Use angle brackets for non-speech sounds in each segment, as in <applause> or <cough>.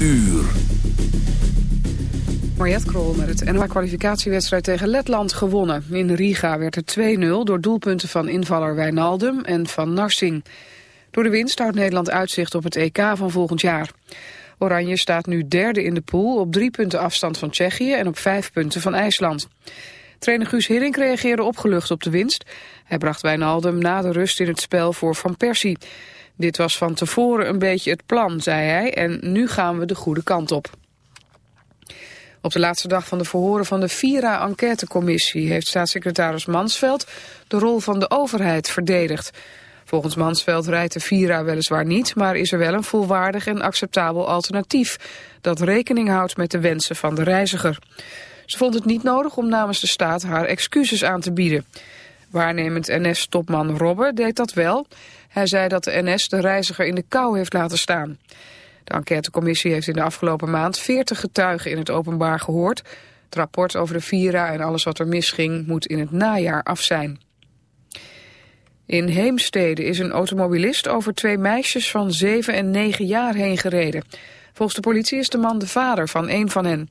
uur. Mariette Krol met het NOA-kwalificatiewedstrijd tegen Letland gewonnen. In Riga werd het 2-0 door doelpunten van invaller Wijnaldum en van Narsing. Door de winst houdt Nederland uitzicht op het EK van volgend jaar. Oranje staat nu derde in de pool op drie punten afstand van Tsjechië en op vijf punten van IJsland. Trainer Guus Hiddink reageerde opgelucht op de winst. Hij bracht Wijnaldum na de rust in het spel voor Van Persie. Dit was van tevoren een beetje het plan, zei hij, en nu gaan we de goede kant op. Op de laatste dag van de verhoren van de Vira-enquêtecommissie... heeft staatssecretaris Mansveld de rol van de overheid verdedigd. Volgens Mansveld rijdt de Vira weliswaar niet... maar is er wel een volwaardig en acceptabel alternatief... dat rekening houdt met de wensen van de reiziger. Ze vond het niet nodig om namens de staat haar excuses aan te bieden. Waarnemend NS-topman Robbe deed dat wel. Hij zei dat de NS de reiziger in de kou heeft laten staan. De enquêtecommissie heeft in de afgelopen maand 40 getuigen in het openbaar gehoord. Het rapport over de Vira en alles wat er misging moet in het najaar af zijn. In Heemstede is een automobilist over twee meisjes van 7 en 9 jaar heen gereden. Volgens de politie is de man de vader van een van hen.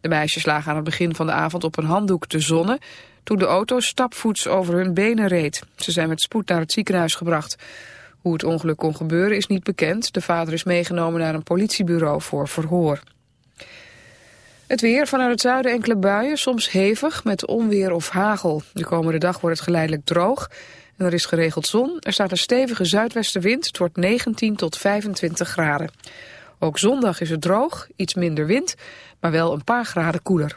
De meisjes lagen aan het begin van de avond op een handdoek te zonnen... toen de auto stapvoets over hun benen reed. Ze zijn met spoed naar het ziekenhuis gebracht. Hoe het ongeluk kon gebeuren is niet bekend. De vader is meegenomen naar een politiebureau voor verhoor. Het weer vanuit het zuiden enkele buien, soms hevig met onweer of hagel. De komende dag wordt het geleidelijk droog en er is geregeld zon. Er staat een stevige zuidwestenwind, het wordt 19 tot 25 graden. Ook zondag is het droog, iets minder wind, maar wel een paar graden koeler.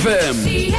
ZFM.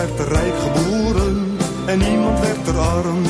werd er rijk geboren en niemand werd er arm.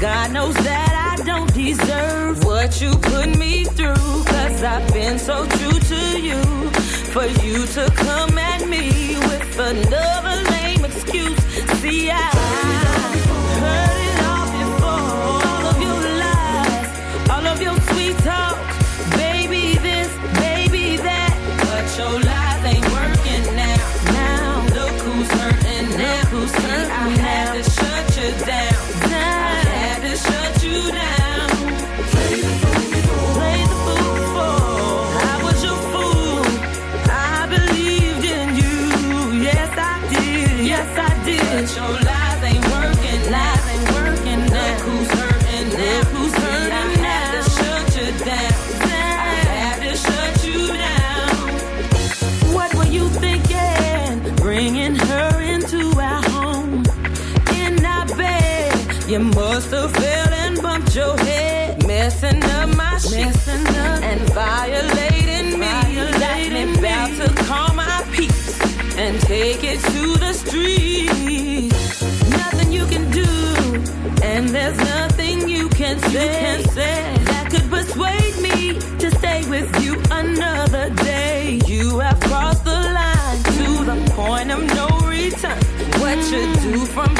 God knows that I don't deserve what you put me through. Cause I've been so true to you. For you to come at me with another lame excuse. See, I heard it all before. All of your lies, all of your sweet talk Baby, this, baby, that. But your lies ain't working now. Now look who's hurting now. Who's hurting I Your lies ain't working. Look who's hurting. I had to shut you down, I had to shut you down. What were you thinking? Bringing her into our home in our bed. You must have fell and bumped your head, messing up my shit, and violating me. Violating me. About to call my peace and take it to the street that could persuade me to stay with you another day. You have crossed the line to the point of no return. What you do from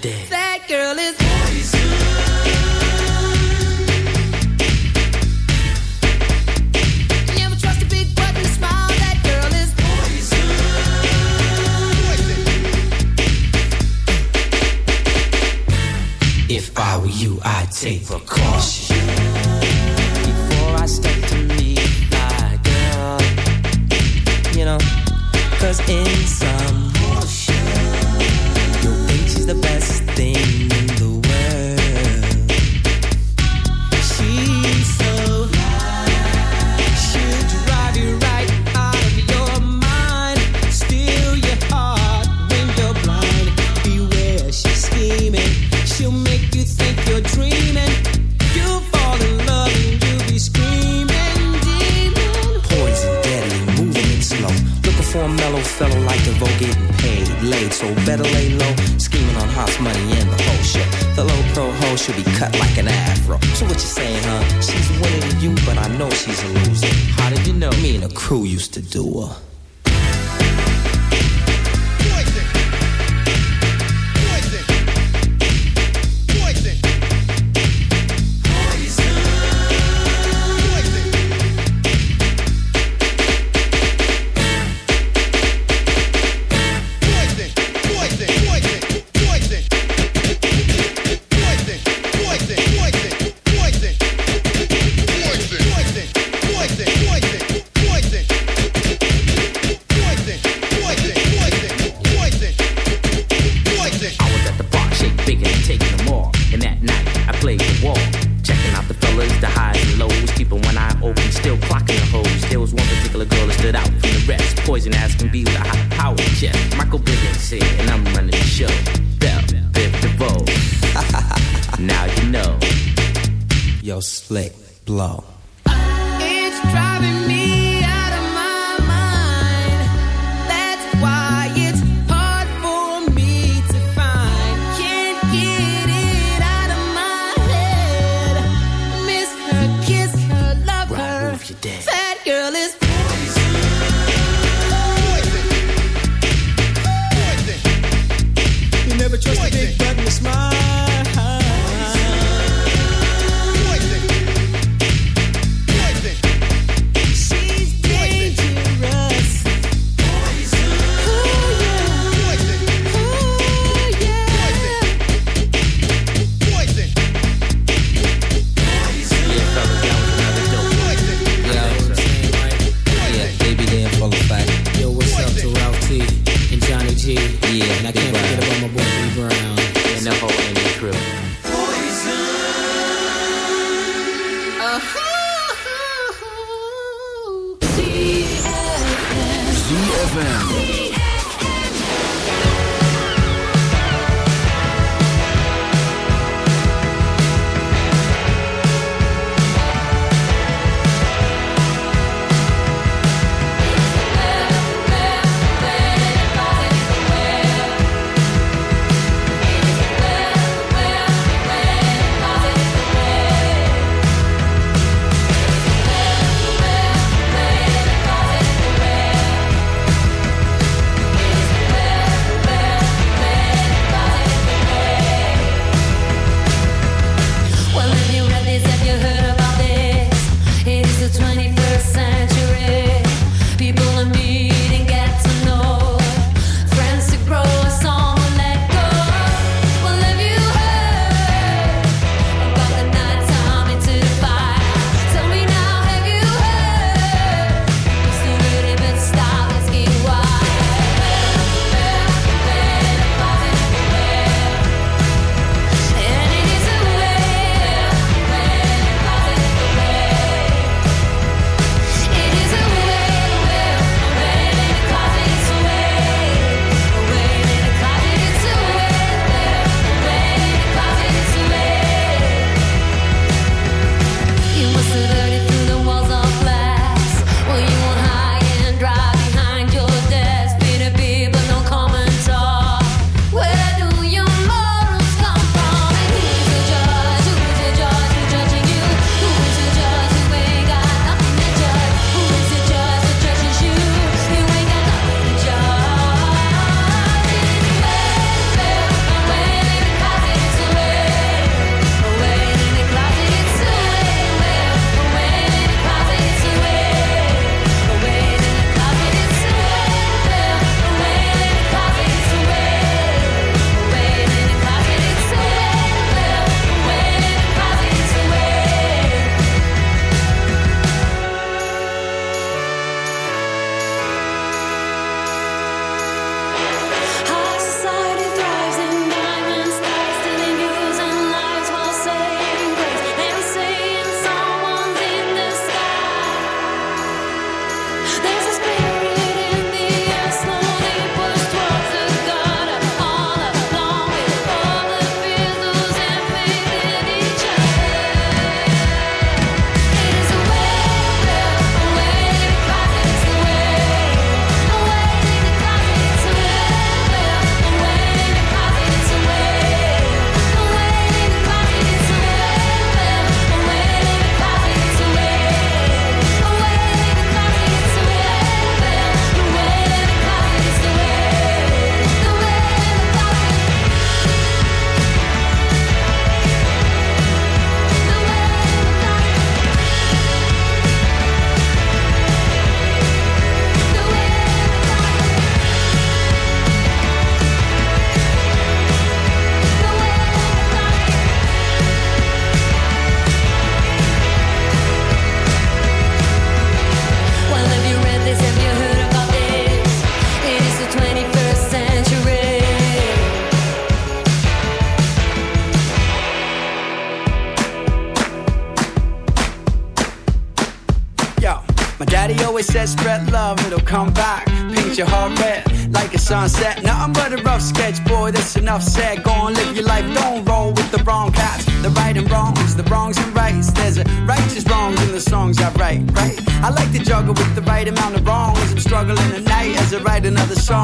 Day. still clocking the hoes. There was one particular girl that stood out from the rest. Poison ass can be with a high power jet. Michael Bivins here, and I'm running the show. Bell, Biv DeVoe. <laughs> now you know. Yo, slick, blow. It's driving me.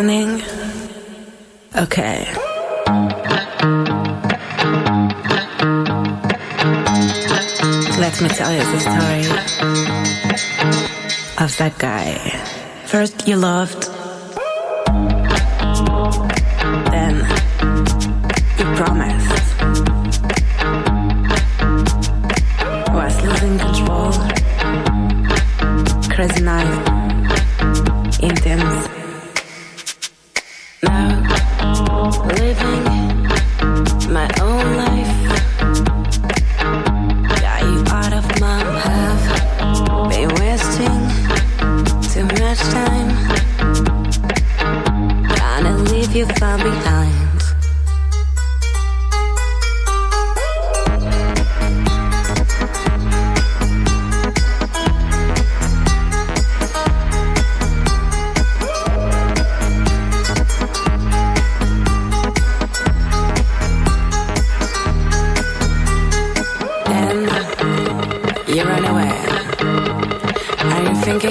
listening.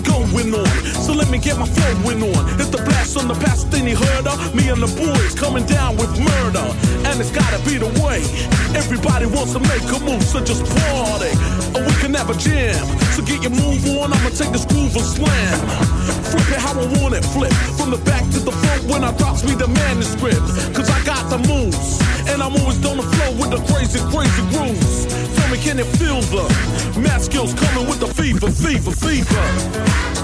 got it going on. So let me get my flowing on. It's the blast on the past, then he heard of me and the boys coming down with murder. And it's gotta be the way. Everybody wants to make a move, so just party. Or we can have a jam. So get your move on, I'ma take this groove and slam. Flip it how I want it, flip from the back to the front when I drops me the manuscript. Cause I got the moves. And I'm always on the flow with the crazy, crazy grooves. Tell me, can it feel the math skills coming with the fever, fever, fever?